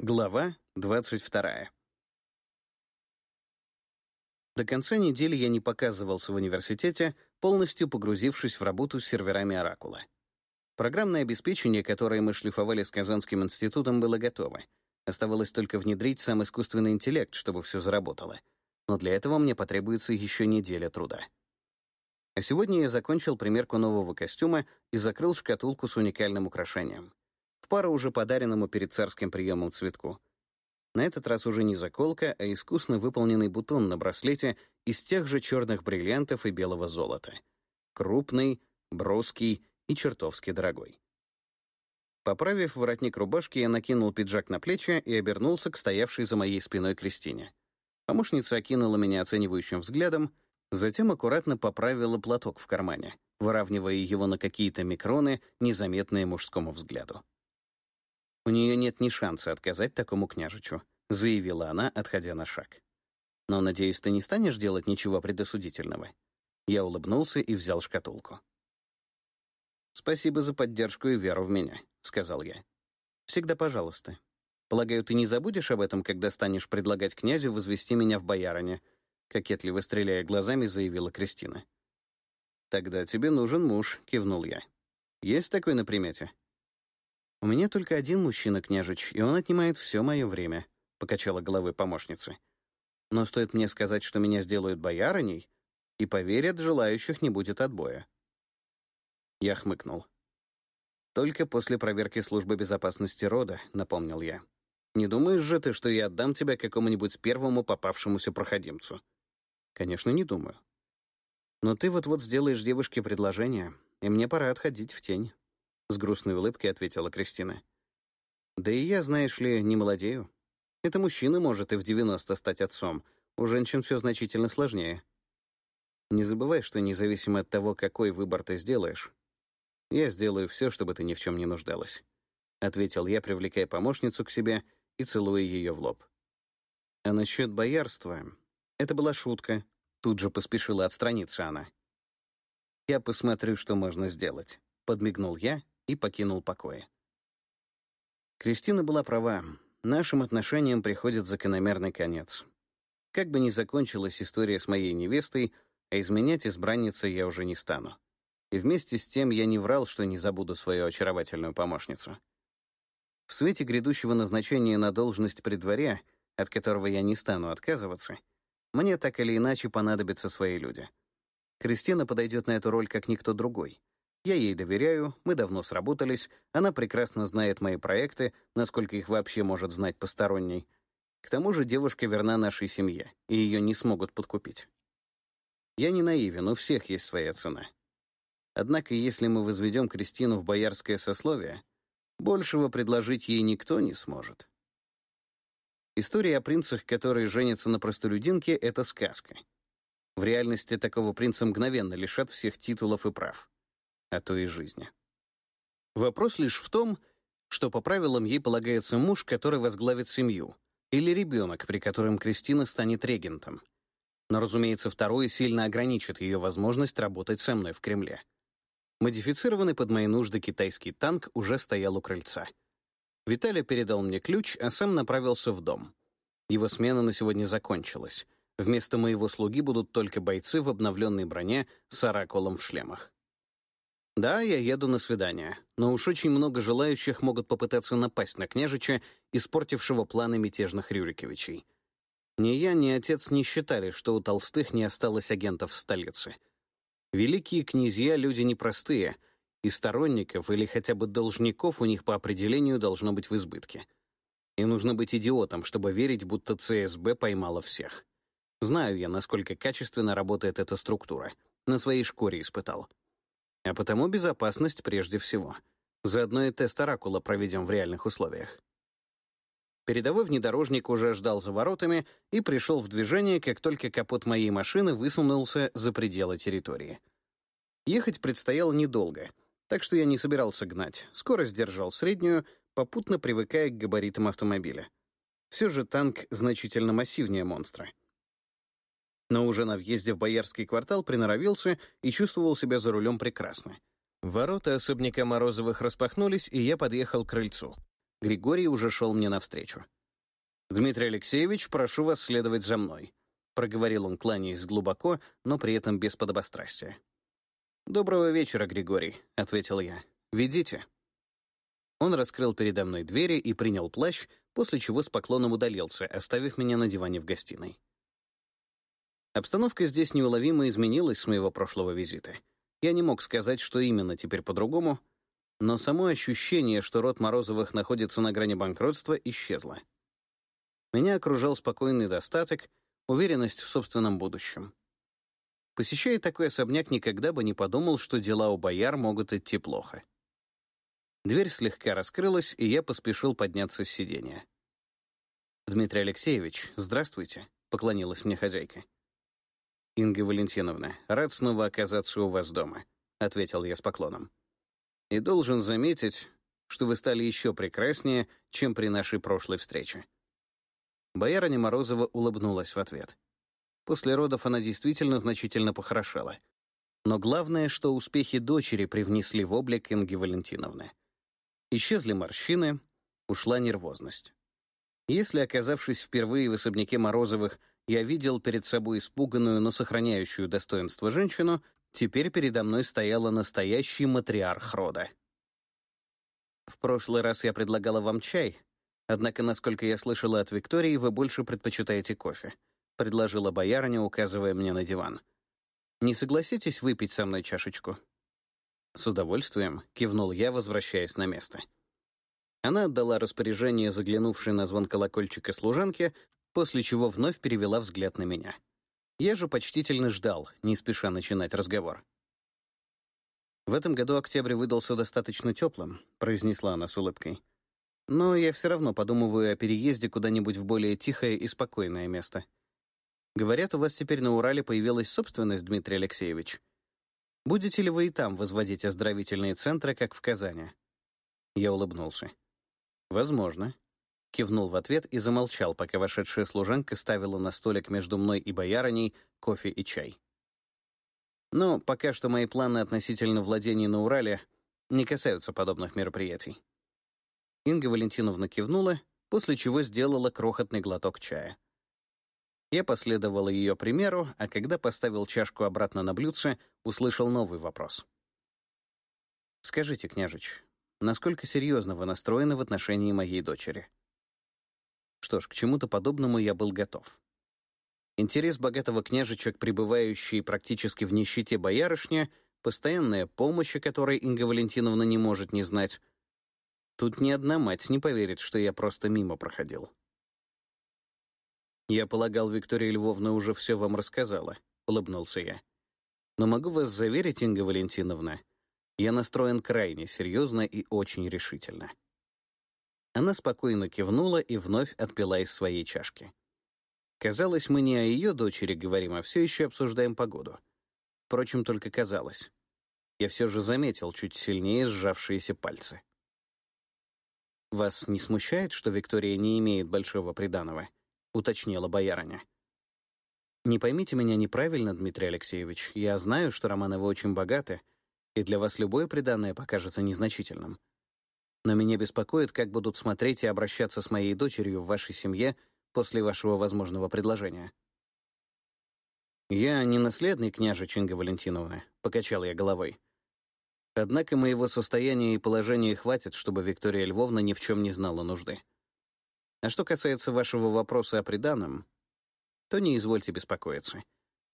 Глава 22. До конца недели я не показывался в университете, полностью погрузившись в работу с серверами Оракула. Программное обеспечение, которое мы шлифовали с Казанским институтом, было готово. Оставалось только внедрить сам искусственный интеллект, чтобы все заработало. Но для этого мне потребуется еще неделя труда. А сегодня я закончил примерку нового костюма и закрыл шкатулку с уникальным украшением в пару уже подаренному перед царским приемом цветку. На этот раз уже не заколка, а искусно выполненный бутон на браслете из тех же черных бриллиантов и белого золота. Крупный, броский и чертовски дорогой. Поправив воротник рубашки, я накинул пиджак на плечи и обернулся к стоявшей за моей спиной Кристине. Помощница окинула меня оценивающим взглядом, затем аккуратно поправила платок в кармане, выравнивая его на какие-то микроны, незаметные мужскому взгляду. «У нее нет ни шанса отказать такому княжичу», — заявила она, отходя на шаг. «Но, надеюсь, ты не станешь делать ничего предосудительного?» Я улыбнулся и взял шкатулку. «Спасибо за поддержку и веру в меня», — сказал я. «Всегда пожалуйста. Полагаю, ты не забудешь об этом, когда станешь предлагать князю возвести меня в боярине», — кокетливо стреляя глазами, заявила Кристина. «Тогда тебе нужен муж», — кивнул я. «Есть такой на примете?» «У меня только один мужчина, княжич, и он отнимает все мое время», — покачала головой помощница. «Но стоит мне сказать, что меня сделают боярыней, и поверят, желающих не будет отбоя». Я хмыкнул. «Только после проверки службы безопасности рода», — напомнил я. «Не думаешь же ты, что я отдам тебя какому-нибудь первому попавшемуся проходимцу?» «Конечно, не думаю. Но ты вот-вот сделаешь девушке предложение, и мне пора отходить в тень». — с грустной улыбкой ответила Кристина. «Да и я, знаешь ли, не молодею. Это мужчина может и в 90 стать отцом. У женщин все значительно сложнее. Не забывай, что независимо от того, какой выбор ты сделаешь, я сделаю все, чтобы ты ни в чем не нуждалась», — ответил я, привлекая помощницу к себе и целуя ее в лоб. А насчет боярства... Это была шутка. Тут же поспешила отстраниться она. «Я посмотрю, что можно сделать», — подмигнул я и покинул покои. Кристина была права. Нашим отношениям приходит закономерный конец. Как бы ни закончилась история с моей невестой, а изменять избранницы я уже не стану. И вместе с тем я не врал, что не забуду свою очаровательную помощницу. В свете грядущего назначения на должность при дворе, от которого я не стану отказываться, мне так или иначе понадобятся свои люди. Кристина подойдет на эту роль как никто другой. Я ей доверяю, мы давно сработались, она прекрасно знает мои проекты, насколько их вообще может знать посторонний. К тому же девушка верна нашей семье, и ее не смогут подкупить. Я не наивен, у всех есть своя цена. Однако, если мы возведем Кристину в боярское сословие, большего предложить ей никто не сможет. История о принцах, которые женятся на простолюдинке, — это сказка. В реальности такого принца мгновенно лишат всех титулов и прав а то и жизни. Вопрос лишь в том, что по правилам ей полагается муж, который возглавит семью, или ребенок, при котором Кристина станет регентом. Но, разумеется, второе сильно ограничит ее возможность работать со мной в Кремле. Модифицированный под мои нужды китайский танк уже стоял у крыльца. Виталий передал мне ключ, а сам направился в дом. Его смена на сегодня закончилась. Вместо моего слуги будут только бойцы в обновленной броне с оракулом в шлемах. Да, я еду на свидание, но уж очень много желающих могут попытаться напасть на княжича, испортившего планы мятежных Рюриковичей. Ни я, ни отец не считали, что у Толстых не осталось агентов в столице. Великие князья — люди непростые, и сторонников или хотя бы должников у них по определению должно быть в избытке. И нужно быть идиотом, чтобы верить, будто ЦСБ поймала всех. Знаю я, насколько качественно работает эта структура. На своей шкуре испытал. А потому безопасность прежде всего. Заодно и тест Оракула проведем в реальных условиях. Передовой внедорожник уже ждал за воротами и пришел в движение, как только капот моей машины высунулся за пределы территории. Ехать предстояло недолго, так что я не собирался гнать. Скорость держал среднюю, попутно привыкая к габаритам автомобиля. Все же танк значительно массивнее монстра но уже на въезде в Боярский квартал приноровился и чувствовал себя за рулем прекрасно. Ворота особняка Морозовых распахнулись, и я подъехал к крыльцу. Григорий уже шел мне навстречу. «Дмитрий Алексеевич, прошу вас следовать за мной», — проговорил он, кланяясь глубоко, но при этом без подобострастия. «Доброго вечера, Григорий», — ответил я. «Ведите». Он раскрыл передо мной двери и принял плащ, после чего с поклоном удалился, оставив меня на диване в гостиной. Обстановка здесь неуловимо изменилась с моего прошлого визита. Я не мог сказать, что именно теперь по-другому, но само ощущение, что род Морозовых находится на грани банкротства, исчезло. Меня окружал спокойный достаток, уверенность в собственном будущем. Посещая такой особняк, никогда бы не подумал, что дела у бояр могут идти плохо. Дверь слегка раскрылась, и я поспешил подняться с сиденья. «Дмитрий Алексеевич, здравствуйте», — поклонилась мне хозяйка. «Инга Валентиновна, рад снова оказаться у вас дома», — ответил я с поклоном. «И должен заметить, что вы стали еще прекраснее, чем при нашей прошлой встрече». Боярыня Морозова улыбнулась в ответ. После родов она действительно значительно похорошела. Но главное, что успехи дочери привнесли в облик Инги Валентиновны. Исчезли морщины, ушла нервозность. Если, оказавшись впервые в особняке Морозовых, я видел перед собой испуганную, но сохраняющую достоинство женщину, теперь передо мной стояла настоящий матриарх рода. В прошлый раз я предлагала вам чай, Однако, насколько я слышала от Виктории, вы больше предпочитаете кофе», — предложила боярыня, указывая мне на диван. «Не согласитесь выпить со мной чашечку?» «С удовольствием», — кивнул я, возвращаясь на место. Она отдала распоряжение заглянувшей на звон колокольчика служанке, после чего вновь перевела взгляд на меня. Я же почтительно ждал, не спеша начинать разговор. «В этом году октябрь выдался достаточно теплым», — произнесла она с улыбкой. Но я все равно подумываю о переезде куда-нибудь в более тихое и спокойное место. Говорят, у вас теперь на Урале появилась собственность, Дмитрий Алексеевич. Будете ли вы и там возводить оздоровительные центры, как в Казани?» Я улыбнулся. «Возможно». Кивнул в ответ и замолчал, пока вошедшая служанка ставила на столик между мной и боярыней кофе и чай. Но пока что мои планы относительно владений на Урале не касаются подобных мероприятий. Инга Валентиновна кивнула, после чего сделала крохотный глоток чая. Я последовал ее примеру, а когда поставил чашку обратно на блюдце, услышал новый вопрос. «Скажите, княжич, насколько серьезно вы настроены в отношении моей дочери?» Что ж, к чему-то подобному я был готов. Интерес богатого княжича к пребывающей практически в нищете боярышне, постоянная помощь, о которой Инга Валентиновна не может не знать, Тут ни одна мать не поверит, что я просто мимо проходил. «Я полагал, Виктория Львовна уже все вам рассказала», — улыбнулся я. «Но могу вас заверить, Инга Валентиновна, я настроен крайне серьезно и очень решительно». Она спокойно кивнула и вновь отпила из своей чашки. Казалось, мы не о ее дочери говорим, а все еще обсуждаем погоду. Впрочем, только казалось. Я все же заметил чуть сильнее сжавшиеся пальцы. «Вас не смущает, что Виктория не имеет большого приданого?» — уточнила боярыня. «Не поймите меня неправильно, Дмитрий Алексеевич. Я знаю, что Романовы очень богаты, и для вас любое приданное покажется незначительным. Но меня беспокоит, как будут смотреть и обращаться с моей дочерью в вашей семье после вашего возможного предложения». «Я не наследный княжа Чинга Валентиновна», — покачал я головой. Однако моего состояния и положения хватит, чтобы Виктория Львовна ни в чем не знала нужды. А что касается вашего вопроса о приданом, то не извольте беспокоиться.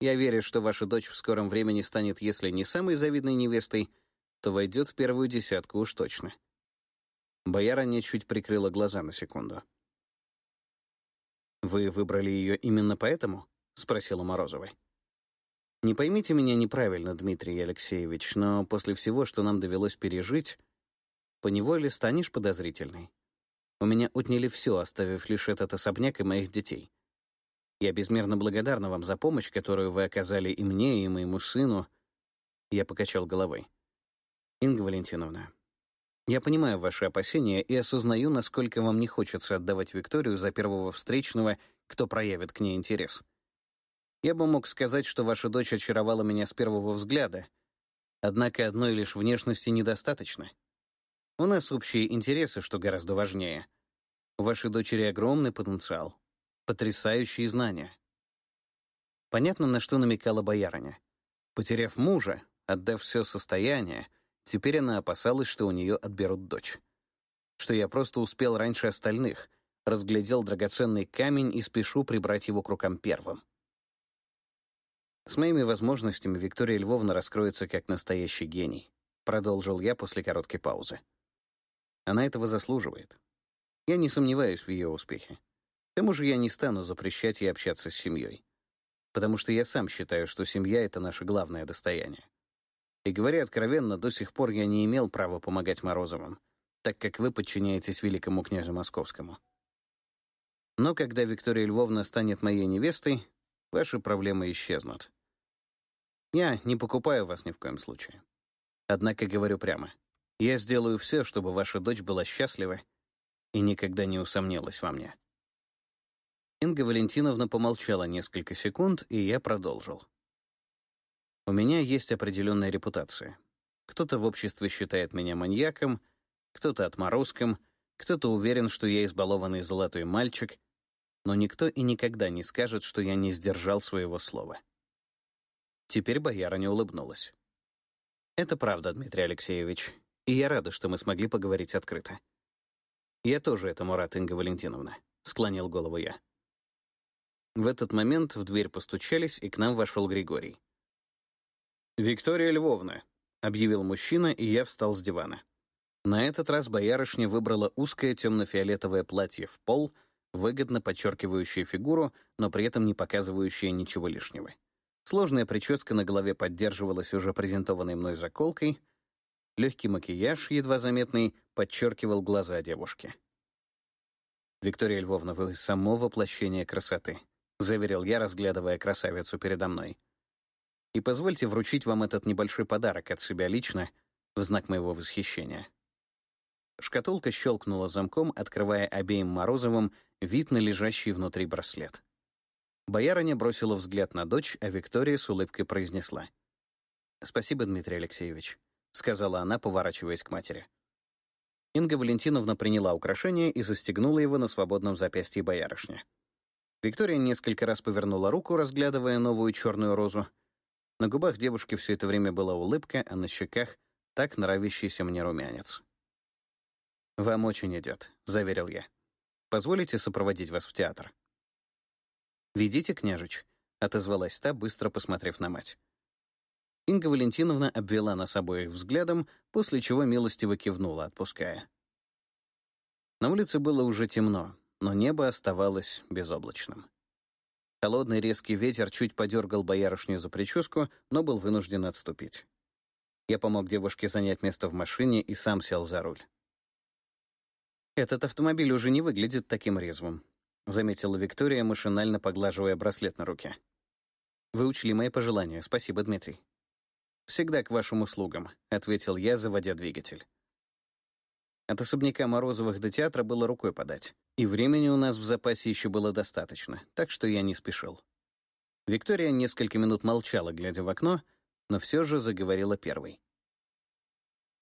Я верю, что ваша дочь в скором времени станет, если не самой завидной невестой, то войдет в первую десятку уж точно. Боярыня чуть прикрыла глаза на секунду. «Вы выбрали ее именно поэтому?» — спросила Морозова. Не поймите меня неправильно, Дмитрий Алексеевич, но после всего, что нам довелось пережить, поневоле станешь подозрительной. У меня отняли все, оставив лишь этот особняк и моих детей. Я безмерно благодарна вам за помощь, которую вы оказали и мне, и моему сыну. Я покачал головой. Инга Валентиновна, я понимаю ваши опасения и осознаю, насколько вам не хочется отдавать Викторию за первого встречного, кто проявит к ней интерес. Я бы мог сказать, что ваша дочь очаровала меня с первого взгляда. Однако одной лишь внешности недостаточно. У нас общие интересы, что гораздо важнее. У вашей дочери огромный потенциал, потрясающие знания. Понятно, на что намекала боярыня. Потеряв мужа, отдав все состояние, теперь она опасалась, что у нее отберут дочь. Что я просто успел раньше остальных, разглядел драгоценный камень и спешу прибрать его к рукам первым. С моими возможностями Виктория Львовна раскроется как настоящий гений, продолжил я после короткой паузы. Она этого заслуживает. Я не сомневаюсь в ее успехе. К тому же я не стану запрещать ей общаться с семьей. Потому что я сам считаю, что семья — это наше главное достояние. И говоря откровенно, до сих пор я не имел права помогать Морозовым, так как вы подчиняетесь великому князю Московскому. Но когда Виктория Львовна станет моей невестой, ваши проблемы исчезнут. Я не покупаю вас ни в коем случае. Однако говорю прямо — я сделаю все, чтобы ваша дочь была счастлива и никогда не усомнилась во мне». Инга Валентиновна помолчала несколько секунд, и я продолжил. «У меня есть определенная репутация. Кто-то в обществе считает меня маньяком, кто-то отморозком, кто-то уверен, что я избалованный золотой мальчик, но никто и никогда не скажет, что я не сдержал своего слова». Теперь боярыня улыбнулась. «Это правда, Дмитрий Алексеевич и я рада, что мы смогли поговорить открыто. «Я тоже этому рад, Инга Валентиновна», — склонил голову я. В этот момент в дверь постучались, и к нам вошел Григорий. «Виктория Львовна», — объявил мужчина, и я встал с дивана. На этот раз боярышня выбрала узкое темно-фиолетовое платье в пол, выгодно подчеркивающее фигуру, но при этом не показывающее ничего лишнего. Сложная прическа на голове поддерживалась уже презентованной мной заколкой — Легкий макияж, едва заметный, подчеркивал глаза девушки. «Виктория Львовна, вы само воплощение красоты», — заверил я, разглядывая красавицу передо мной. «И позвольте вручить вам этот небольшой подарок от себя лично в знак моего восхищения». Шкатулка щелкнула замком, открывая обеим Морозовым вид на лежащий внутри браслет. Боярыня бросила взгляд на дочь, а Виктория с улыбкой произнесла. «Спасибо, Дмитрий Алексеевич. — сказала она, поворачиваясь к матери. Инга Валентиновна приняла украшение и застегнула его на свободном запястье боярышни. Виктория несколько раз повернула руку, разглядывая новую черную розу. На губах девушки все это время была улыбка, а на щеках — так норовящийся мне румянец. «Вам очень идет», — заверил я. «Позволите сопроводить вас в театр?» «Ведите, княжич», — отозвалась та, быстро посмотрев на мать. Инга Валентиновна обвела нас обоих взглядом, после чего милостиво кивнула, отпуская. На улице было уже темно, но небо оставалось безоблачным. Холодный резкий ветер чуть подергал боярышню за прическу, но был вынужден отступить. Я помог девушке занять место в машине и сам сел за руль. «Этот автомобиль уже не выглядит таким резвым», — заметила Виктория, машинально поглаживая браслет на руке. «Вы учли мои пожелания. Спасибо, Дмитрий». «Всегда к вашим услугам», — ответил я, заводя двигатель. От особняка Морозовых до театра было рукой подать, и времени у нас в запасе еще было достаточно, так что я не спешил. Виктория несколько минут молчала, глядя в окно, но все же заговорила первой.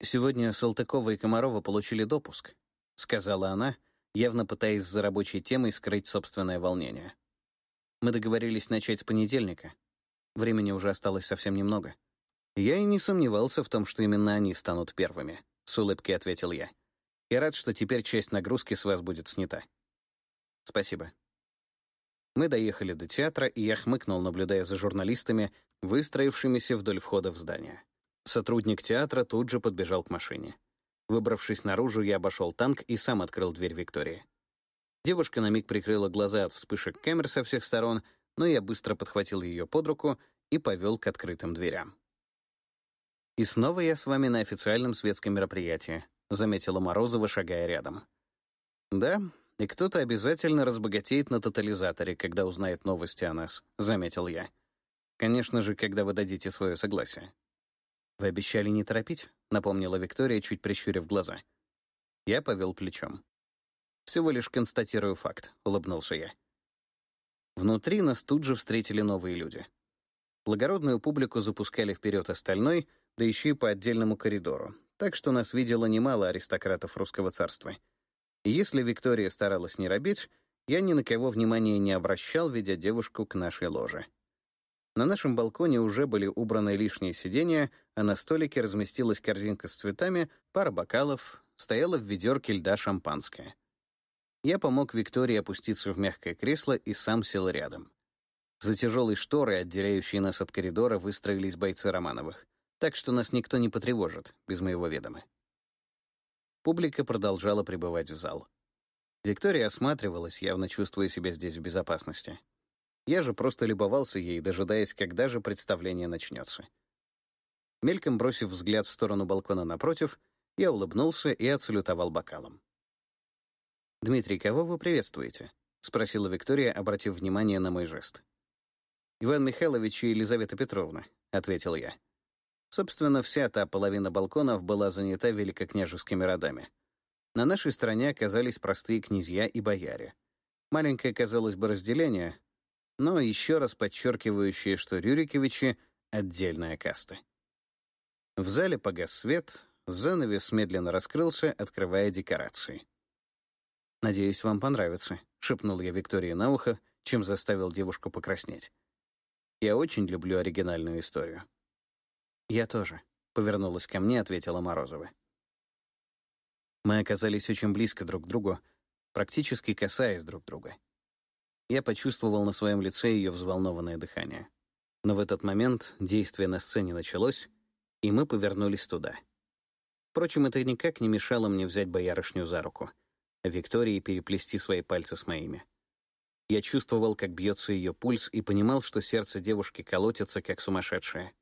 «Сегодня Салтыкова и Комарова получили допуск», — сказала она, явно пытаясь за рабочей темой скрыть собственное волнение. «Мы договорились начать с понедельника. Времени уже осталось совсем немного». «Я и не сомневался в том, что именно они станут первыми», — с улыбкой ответил я. «И рад, что теперь часть нагрузки с вас будет снята». «Спасибо». Мы доехали до театра, и я хмыкнул, наблюдая за журналистами, выстроившимися вдоль входа в здание. Сотрудник театра тут же подбежал к машине. Выбравшись наружу, я обошел танк и сам открыл дверь Виктории. Девушка на миг прикрыла глаза от вспышек камер со всех сторон, но я быстро подхватил ее под руку и повел к открытым дверям. «И снова я с вами на официальном светском мероприятии», — заметила Морозова, шагая рядом. «Да, и кто-то обязательно разбогатеет на тотализаторе, когда узнает новости о нас», — заметил я. «Конечно же, когда вы дадите свое согласие». «Вы обещали не торопить?» — напомнила Виктория, чуть прищурив глаза. Я повел плечом. «Всего лишь констатирую факт», — улыбнулся я. Внутри нас тут же встретили новые люди. Благородную публику запускали вперед остальной — да еще и по отдельному коридору, так что нас видело немало аристократов русского царства. И если Виктория старалась не робить, я ни на кого внимания не обращал, ведя девушку к нашей ложе. На нашем балконе уже были убраны лишние сиденья, а на столике разместилась корзинка с цветами, пара бокалов, стояла в ведерке льда шампанское. Я помог Виктории опуститься в мягкое кресло и сам сел рядом. За тяжелой шторой, отделяющей нас от коридора, выстроились бойцы Романовых, так что нас никто не потревожит, без моего ведома. Публика продолжала пребывать в зал. Виктория осматривалась, явно чувствуя себя здесь в безопасности. Я же просто любовался ей, дожидаясь, когда же представление начнется. Мельком бросив взгляд в сторону балкона напротив, я улыбнулся и отсалютовал бокалом. «Дмитрий, кого вы приветствуете?» — спросила Виктория, обратив внимание на мой жест. «Иван Михайлович и Елизавета Петровна», — ответил я. Собственно, вся та половина балконов была занята великокняжескими родами. На нашей стороне оказались простые князья и бояре. Маленькое, казалось бы, разделение, но еще раз подчеркивающее, что Рюриковичи — отдельная каста. В зале погас свет, занавес медленно раскрылся, открывая декорации. «Надеюсь, вам понравится», — шепнул я Виктории на ухо, чем заставил девушку покраснеть. «Я очень люблю оригинальную историю». «Я тоже», — повернулась ко мне, ответила Морозова. Мы оказались очень близко друг к другу, практически касаясь друг друга. Я почувствовал на своем лице ее взволнованное дыхание. Но в этот момент действие на сцене началось, и мы повернулись туда. Впрочем, это никак не мешало мне взять боярышню за руку, а Виктории переплести свои пальцы с моими. Я чувствовал, как бьется ее пульс, и понимал, что сердце девушки колотится, как сумасшедшее.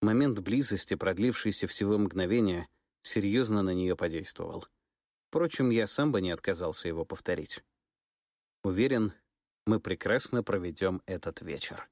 Момент близости, продлившийся всего мгновения, серьезно на нее подействовал. Впрочем, я сам бы не отказался его повторить. Уверен, мы прекрасно проведем этот вечер.